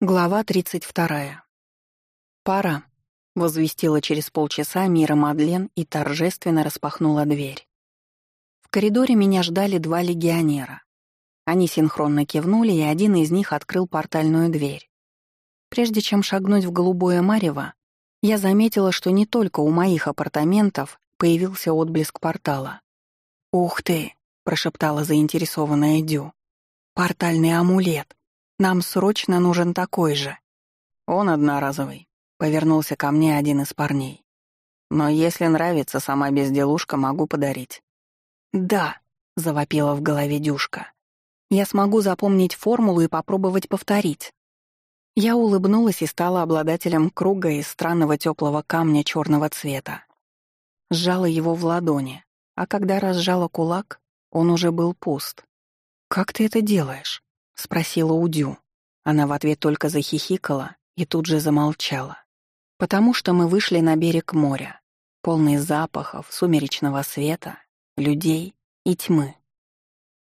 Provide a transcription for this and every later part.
Глава 32. «Пора», — возвестила через полчаса Мира Мадлен и торжественно распахнула дверь. В коридоре меня ждали два легионера. Они синхронно кивнули, и один из них открыл портальную дверь. Прежде чем шагнуть в голубое марево, я заметила, что не только у моих апартаментов появился отблеск портала. «Ух ты!» — прошептала заинтересованная Дю. «Портальный амулет! Нам срочно нужен такой же». «Он одноразовый», — повернулся ко мне один из парней. «Но если нравится сама безделушка, могу подарить». «Да», — завопила в голове Дюшка. «Я смогу запомнить формулу и попробовать повторить». Я улыбнулась и стала обладателем круга из странного теплого камня черного цвета. Сжала его в ладони, а когда разжала кулак, он уже был пуст. «Как ты это делаешь?» — спросила Удю. Она в ответ только захихикала и тут же замолчала. Потому что мы вышли на берег моря, полный запахов, сумеречного света, людей и тьмы.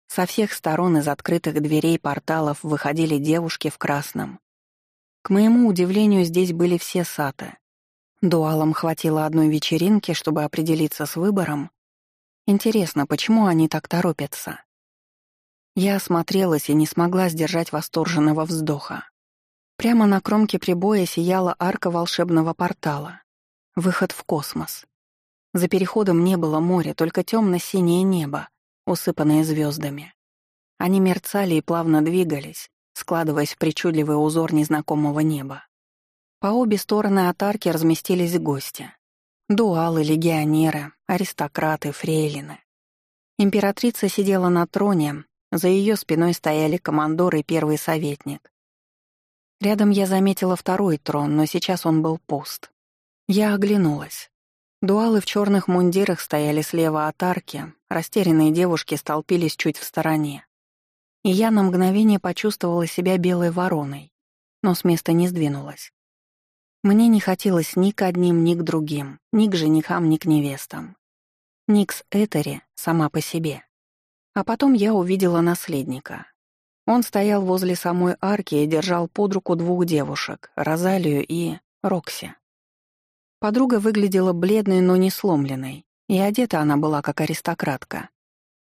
Со всех сторон из открытых дверей порталов выходили девушки в красном. К моему удивлению, здесь были все саты. Дуалам хватило одной вечеринки, чтобы определиться с выбором. Интересно, почему они так торопятся? Я осмотрелась и не смогла сдержать восторженного вздоха. Прямо на кромке прибоя сияла арка волшебного портала. Выход в космос. За переходом не было моря, только темно-синее небо, усыпанное звездами. Они мерцали и плавно двигались, складываясь в причудливый узор незнакомого неба. По обе стороны от арки разместились гости. Дуалы, легионеры, аристократы, фрейлины. Императрица сидела на троне, за ее спиной стояли командор и первый советник. Рядом я заметила второй трон, но сейчас он был пуст. Я оглянулась. Дуалы в черных мундирах стояли слева от арки, растерянные девушки столпились чуть в стороне. И я на мгновение почувствовала себя белой вороной, но с места не сдвинулась. Мне не хотелось ни к одним, ни к другим, ни к женихам, ни к невестам. Никс Этери сама по себе. А потом я увидела наследника. Он стоял возле самой арки и держал под руку двух девушек, Розалию и Рокси. Подруга выглядела бледной, но не сломленной, и одета она была как аристократка.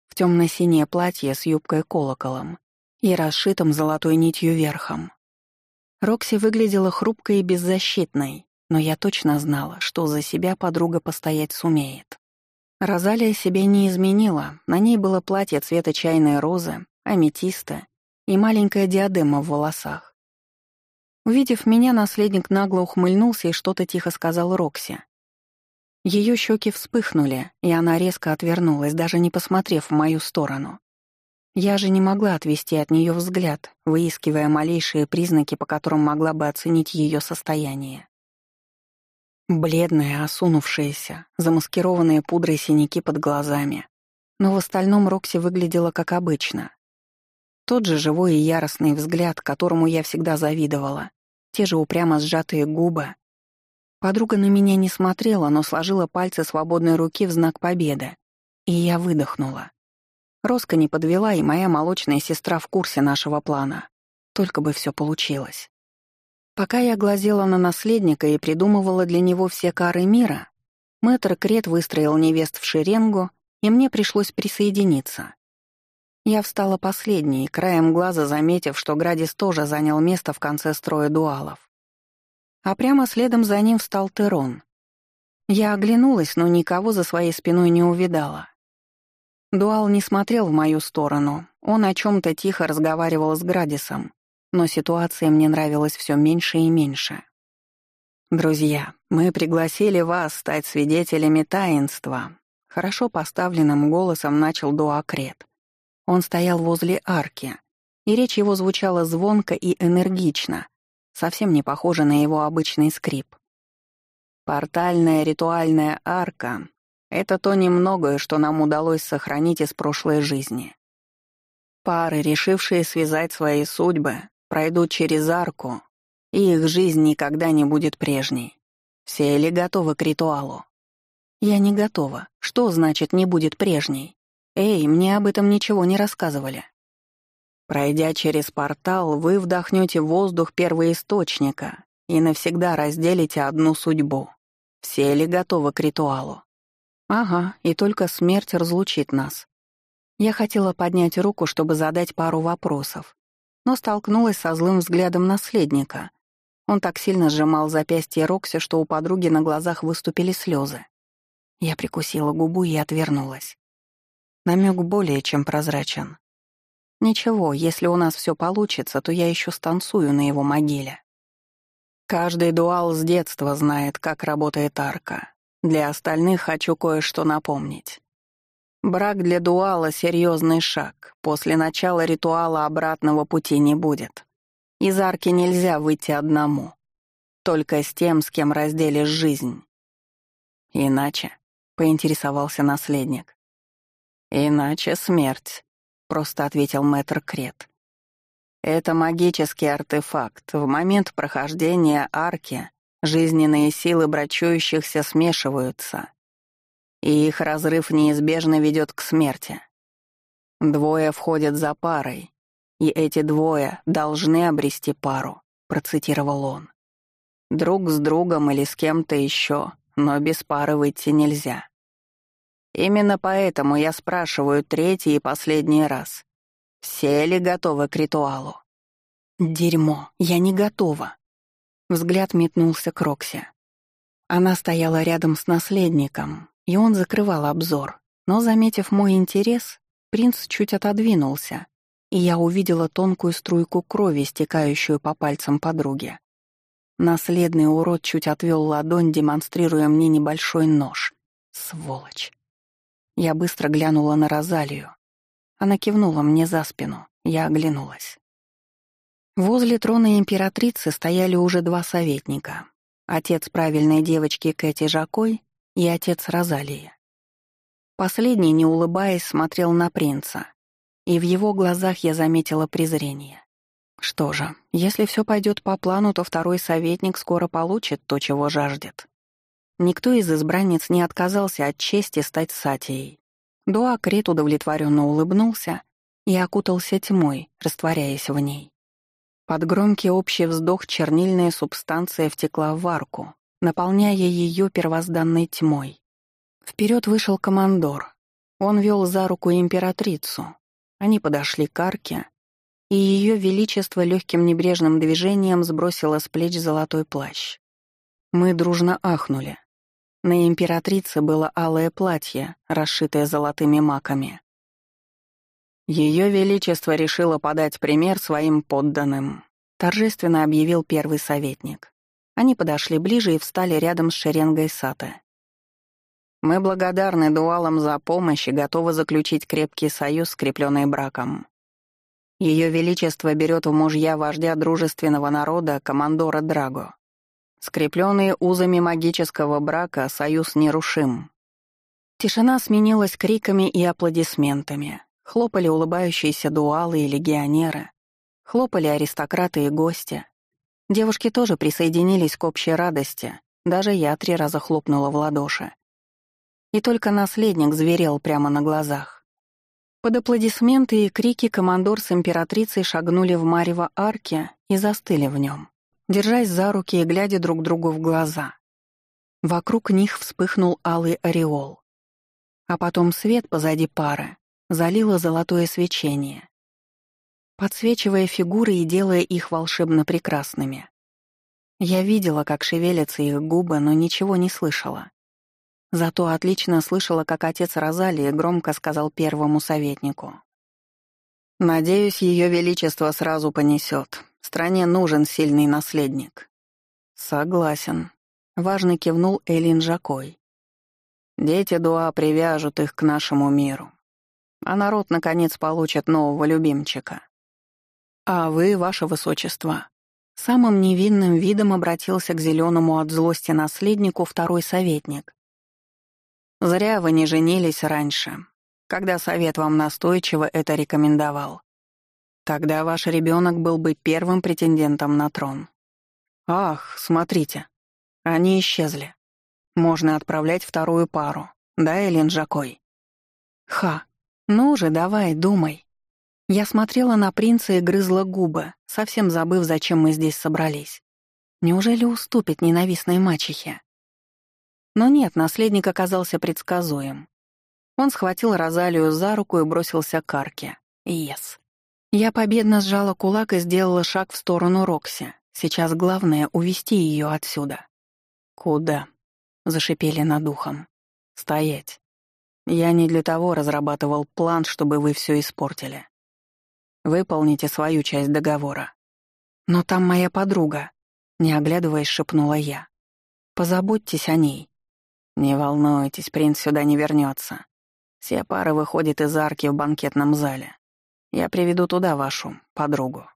В темно-синее платье с юбкой-колоколом и расшитым золотой нитью верхом. Рокси выглядела хрупкой и беззащитной, но я точно знала, что за себя подруга постоять сумеет. Розалия себе не изменила, на ней было платье цвета чайной розы, аметиста и маленькая диадема в волосах. Увидев меня, наследник нагло ухмыльнулся и что-то тихо сказал Рокси. Ее щеки вспыхнули, и она резко отвернулась, даже не посмотрев в мою сторону. Я же не могла отвести от нее взгляд, выискивая малейшие признаки, по которым могла бы оценить ее состояние. Бледная, осунувшаяся, замаскированные пудрой синяки под глазами. Но в остальном Рокси выглядела как обычно. Тот же живой и яростный взгляд, которому я всегда завидовала. Те же упрямо сжатые губы. Подруга на меня не смотрела, но сложила пальцы свободной руки в знак победы. И я выдохнула. Роска не подвела, и моя молочная сестра в курсе нашего плана. Только бы все получилось. Пока я глазела на наследника и придумывала для него все кары мира, мэтр Крет выстроил невест в шеренгу, и мне пришлось присоединиться. Я встала последней, краем глаза заметив, что Градис тоже занял место в конце строя дуалов. А прямо следом за ним встал Терон. Я оглянулась, но никого за своей спиной не увидала. Дуал не смотрел в мою сторону, он о чем то тихо разговаривал с Градисом, но ситуация мне нравилась все меньше и меньше. «Друзья, мы пригласили вас стать свидетелями таинства», — хорошо поставленным голосом начал Дуакрет. Он стоял возле арки, и речь его звучала звонко и энергично, совсем не похожа на его обычный скрип. «Портальная ритуальная арка — это то немногое, что нам удалось сохранить из прошлой жизни. Пары, решившие связать свои судьбы, пройдут через арку, и их жизнь никогда не будет прежней. Все ли готовы к ритуалу? Я не готова. Что значит «не будет прежней»? Эй, мне об этом ничего не рассказывали. Пройдя через портал, вы вдохнете воздух первоисточника и навсегда разделите одну судьбу. Все ли готовы к ритуалу? Ага, и только смерть разлучит нас. Я хотела поднять руку, чтобы задать пару вопросов, но столкнулась со злым взглядом наследника. Он так сильно сжимал запястье Рокси, что у подруги на глазах выступили слезы. Я прикусила губу и отвернулась. Намек более чем прозрачен. Ничего, если у нас все получится, то я еще станцую на его могиле. Каждый дуал с детства знает, как работает арка. Для остальных хочу кое-что напомнить. Брак для дуала — серьезный шаг. После начала ритуала обратного пути не будет. Из арки нельзя выйти одному. Только с тем, с кем разделишь жизнь. Иначе, — поинтересовался наследник. Иначе смерть, — просто ответил мэтр Крет. Это магический артефакт. В момент прохождения арки жизненные силы брачующихся смешиваются и их разрыв неизбежно ведет к смерти. Двое входят за парой, и эти двое должны обрести пару, процитировал он. Друг с другом или с кем-то еще, но без пары выйти нельзя. Именно поэтому я спрашиваю третий и последний раз. Все ли готовы к ритуалу? Дерьмо, я не готова. Взгляд метнулся к Рокси. Она стояла рядом с наследником, и он закрывал обзор. Но, заметив мой интерес, принц чуть отодвинулся, и я увидела тонкую струйку крови, стекающую по пальцам подруги. Наследный урод чуть отвел ладонь, демонстрируя мне небольшой нож. Сволочь. Я быстро глянула на Розалию. Она кивнула мне за спину. Я оглянулась. Возле трона императрицы стояли уже два советника. Отец правильной девочки Кэти Жакой и отец Розалии. Последний, не улыбаясь, смотрел на принца, и в его глазах я заметила презрение. Что же, если все пойдет по плану, то второй советник скоро получит то, чего жаждет. Никто из избранниц не отказался от чести стать сатией. Дуакрит удовлетворенно улыбнулся и окутался тьмой, растворяясь в ней. Под громкий общий вздох чернильная субстанция втекла в арку, наполняя ее первозданной тьмой. Вперед вышел командор. Он вел за руку императрицу. Они подошли к арке, и ее величество легким небрежным движением сбросило с плеч золотой плащ. Мы дружно ахнули. На императрице было алое платье, расшитое золотыми маками. Ее величество решило подать пример своим подданным, торжественно объявил первый советник. Они подошли ближе и встали рядом с шеренгой Саты. «Мы благодарны дуалам за помощь и готовы заключить крепкий союз, скрепленный браком. Ее Величество берет в мужья вождя дружественного народа, командора Драго. Скрепленные узами магического брака, союз нерушим». Тишина сменилась криками и аплодисментами. Хлопали улыбающиеся дуалы и легионеры. Хлопали аристократы и гости. Девушки тоже присоединились к общей радости, даже я три раза хлопнула в ладоши. И только наследник зверел прямо на глазах. Под аплодисменты и крики командор с императрицей шагнули в Марево арки и застыли в нем, держась за руки и глядя друг другу в глаза. Вокруг них вспыхнул алый ореол. А потом свет позади пары залило золотое свечение, подсвечивая фигуры и делая их волшебно прекрасными. Я видела, как шевелятся их губы, но ничего не слышала. Зато отлично слышала, как отец Розалии громко сказал первому советнику. «Надеюсь, Ее Величество сразу понесет. Стране нужен сильный наследник». «Согласен», — важно кивнул Элин Жакой. «Дети Дуа привяжут их к нашему миру, а народ, наконец, получит нового любимчика». «А вы, ваше высочество?» Самым невинным видом обратился к зеленому от злости наследнику второй советник. «Зря вы не женились раньше, когда совет вам настойчиво это рекомендовал. Тогда ваш ребенок был бы первым претендентом на трон. Ах, смотрите, они исчезли. Можно отправлять вторую пару, да, Элен Жакой?» «Ха, ну же, давай, думай», Я смотрела на принца и грызла губы, совсем забыв, зачем мы здесь собрались. Неужели уступит ненавистной мачехе? Но нет, наследник оказался предсказуем. Он схватил Розалию за руку и бросился к арке. Ес. Я победно сжала кулак и сделала шаг в сторону Рокси. Сейчас главное — увести ее отсюда. «Куда?» — зашипели над ухом. «Стоять. Я не для того разрабатывал план, чтобы вы все испортили. Выполните свою часть договора. Но там моя подруга», — не оглядываясь, шепнула я. «Позаботьтесь о ней». «Не волнуйтесь, принц сюда не вернется. Все пары выходят из арки в банкетном зале. Я приведу туда вашу подругу».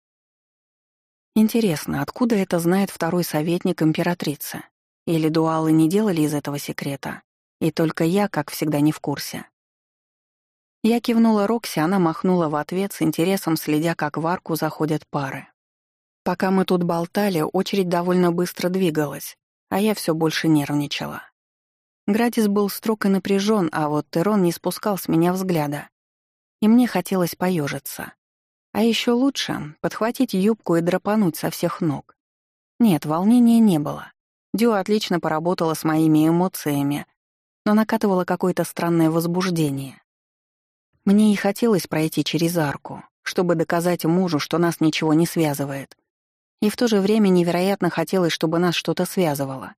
Интересно, откуда это знает второй советник императрицы? Или дуалы не делали из этого секрета? И только я, как всегда, не в курсе. Я кивнула Рокси, она махнула в ответ с интересом, следя, как в арку заходят пары. Пока мы тут болтали, очередь довольно быстро двигалась, а я все больше нервничала. Градис был строг и напряжен, а вот Терон не спускал с меня взгляда. И мне хотелось поежиться. А еще лучше — подхватить юбку и драпануть со всех ног. Нет, волнения не было. Дю отлично поработала с моими эмоциями, но накатывало какое-то странное возбуждение. Мне и хотелось пройти через арку, чтобы доказать мужу, что нас ничего не связывает. И в то же время невероятно хотелось, чтобы нас что-то связывало.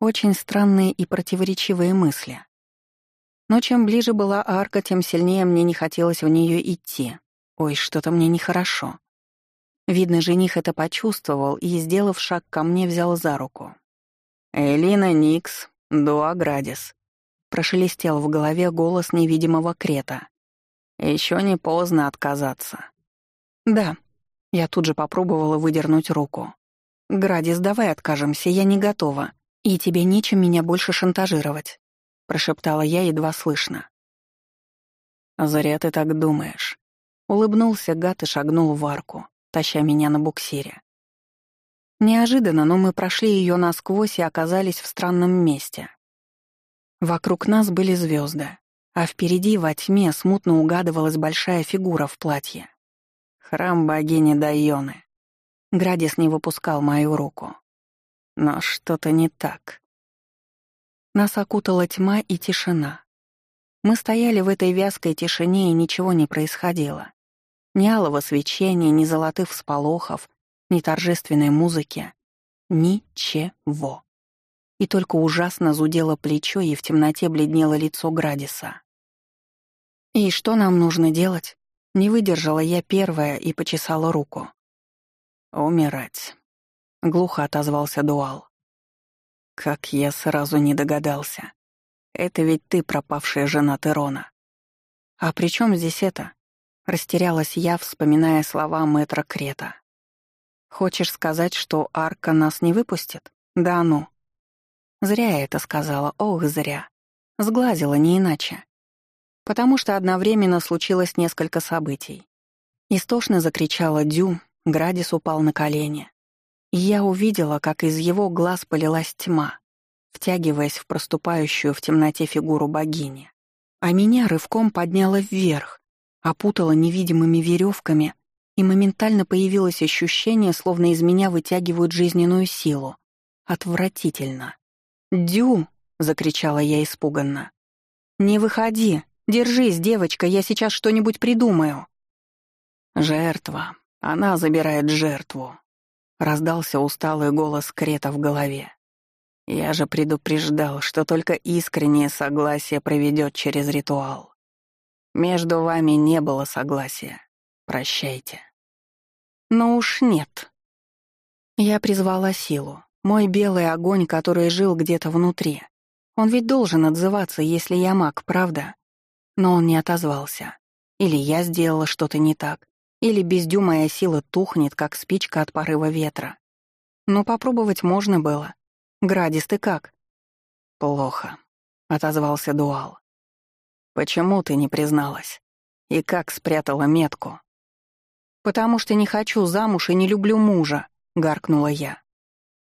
Очень странные и противоречивые мысли. Но чем ближе была арка, тем сильнее мне не хотелось в нее идти. Ой, что-то мне нехорошо. Видно, жених это почувствовал и, сделав шаг ко мне, взял за руку. «Элина Никс, Дуа Градис», — прошелестел в голове голос невидимого крета. Еще не поздно отказаться». «Да», — я тут же попробовала выдернуть руку. «Градис, давай откажемся, я не готова». «И тебе нечем меня больше шантажировать», — прошептала я едва слышно. «Зря ты так думаешь», — улыбнулся гад и шагнул в арку, таща меня на буксире. Неожиданно, но мы прошли ее насквозь и оказались в странном месте. Вокруг нас были звезды, а впереди во тьме смутно угадывалась большая фигура в платье. Храм богини Дайоны. Градис не выпускал мою руку. Но что-то не так. Нас окутала тьма и тишина. Мы стояли в этой вязкой тишине, и ничего не происходило. Ни алого свечения, ни золотых всполохов, ни торжественной музыки. Ничего. И только ужасно зудело плечо, и в темноте бледнело лицо Градиса. «И что нам нужно делать?» Не выдержала я первая и почесала руку. «Умирать», — глухо отозвался Дуал. «Как я сразу не догадался. Это ведь ты пропавшая жена Терона». «А при чем здесь это?» — растерялась я, вспоминая слова мэтра Крета. «Хочешь сказать, что Арка нас не выпустит? Да ну». Зря я это сказала, ох, зря. Сглазила не иначе. Потому что одновременно случилось несколько событий. Истошно закричала Дю, Градис упал на колени я увидела, как из его глаз полилась тьма, втягиваясь в проступающую в темноте фигуру богини. А меня рывком подняло вверх, опутала невидимыми веревками, и моментально появилось ощущение, словно из меня вытягивают жизненную силу. Отвратительно. «Дю!» — закричала я испуганно. «Не выходи! Держись, девочка, я сейчас что-нибудь придумаю!» «Жертва. Она забирает жертву», Раздался усталый голос Крета в голове. Я же предупреждал, что только искреннее согласие проведет через ритуал. Между вами не было согласия. Прощайте. Но уж нет. Я призвала силу. Мой белый огонь, который жил где-то внутри. Он ведь должен отзываться, если я маг, правда? Но он не отозвался. Или я сделала что-то не так, или без дю моя сила тухнет, как спичка от порыва ветра. Но попробовать можно было. Градис, ты как? Плохо, — отозвался Дуал. Почему ты не призналась? И как спрятала метку? Потому что не хочу замуж и не люблю мужа, — гаркнула я.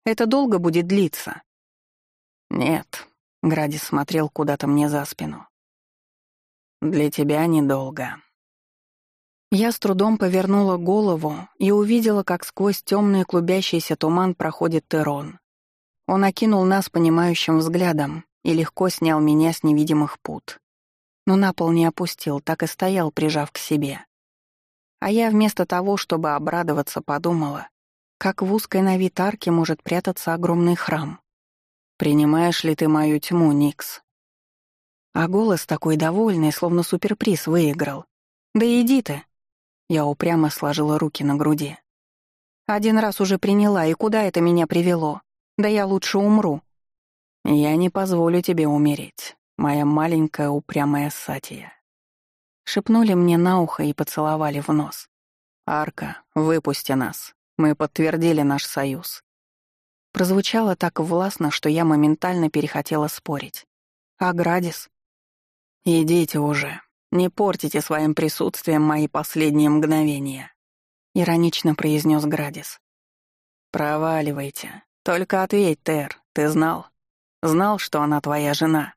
Это долго будет длиться? Нет, — Градис смотрел куда-то мне за спину. Для тебя недолго. Я с трудом повернула голову и увидела, как сквозь темный клубящийся туман проходит Терон. Он окинул нас понимающим взглядом и легко снял меня с невидимых пут. Но на пол не опустил, так и стоял, прижав к себе. А я вместо того, чтобы обрадоваться, подумала, как в узкой на вид арке может прятаться огромный храм. «Принимаешь ли ты мою тьму, Никс?» А голос такой довольный, словно суперприз выиграл. «Да иди ты!» Я упрямо сложила руки на груди. «Один раз уже приняла, и куда это меня привело? Да я лучше умру». «Я не позволю тебе умереть, моя маленькая упрямая Сатия». Шепнули мне на ухо и поцеловали в нос. «Арка, выпусти нас. Мы подтвердили наш союз». Прозвучало так властно, что я моментально перехотела спорить. «А Градис?» «Идите уже», «Не портите своим присутствием мои последние мгновения», — иронично произнес Градис. «Проваливайте. Только ответь, Тер, ты знал? Знал, что она твоя жена?»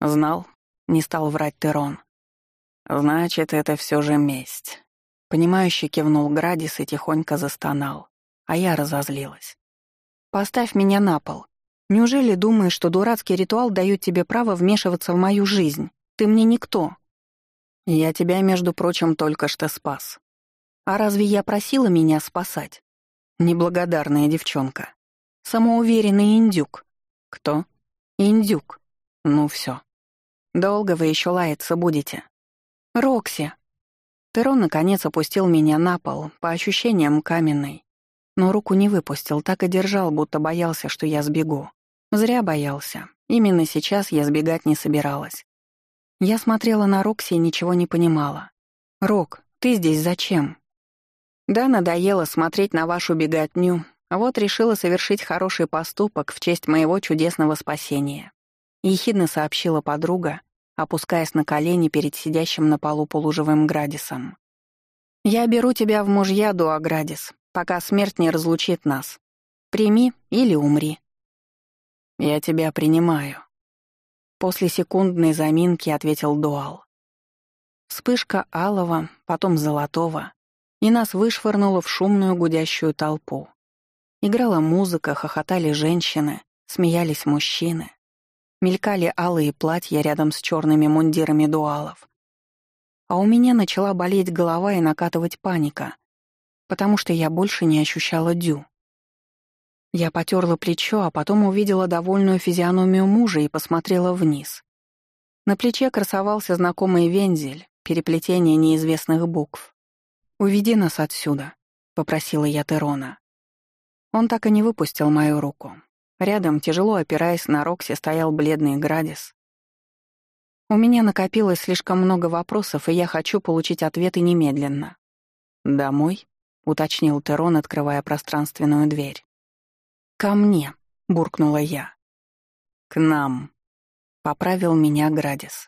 «Знал», — не стал врать Терон. «Значит, это все же месть». Понимающе кивнул Градис и тихонько застонал, а я разозлилась. «Поставь меня на пол. Неужели думаешь, что дурацкий ритуал дает тебе право вмешиваться в мою жизнь? Ты мне никто, я тебя, между прочим, только что спас. А разве я просила меня спасать? Неблагодарная девчонка. Самоуверенный индюк. Кто? Индюк. Ну все. Долго вы еще лаяться будете. Рокси. Терон наконец опустил меня на пол, по ощущениям каменной. Но руку не выпустил, так и держал, будто боялся, что я сбегу. Зря боялся. Именно сейчас я сбегать не собиралась. Я смотрела на Рокси и ничего не понимала. «Рок, ты здесь зачем?» «Да, надоело смотреть на вашу беготню, вот решила совершить хороший поступок в честь моего чудесного спасения», — ехидно сообщила подруга, опускаясь на колени перед сидящим на полу полуживым Градисом. «Я беру тебя в мужья, Дуаградис, пока смерть не разлучит нас. Прими или умри». «Я тебя принимаю», После секундной заминки ответил Дуал. Вспышка алого, потом золотого, и нас вышвырнуло в шумную гудящую толпу. Играла музыка, хохотали женщины, смеялись мужчины. Мелькали алые платья рядом с черными мундирами дуалов. А у меня начала болеть голова и накатывать паника, потому что я больше не ощущала дю. Я потерла плечо, а потом увидела довольную физиономию мужа и посмотрела вниз. На плече красовался знакомый вензель, переплетение неизвестных букв. «Уведи нас отсюда», — попросила я Терона. Он так и не выпустил мою руку. Рядом, тяжело опираясь на Рокси, стоял бледный Градис. У меня накопилось слишком много вопросов, и я хочу получить ответы немедленно. «Домой?» — уточнил Терон, открывая пространственную дверь. «Ко мне», — буркнула я. «К нам», — поправил меня Градис.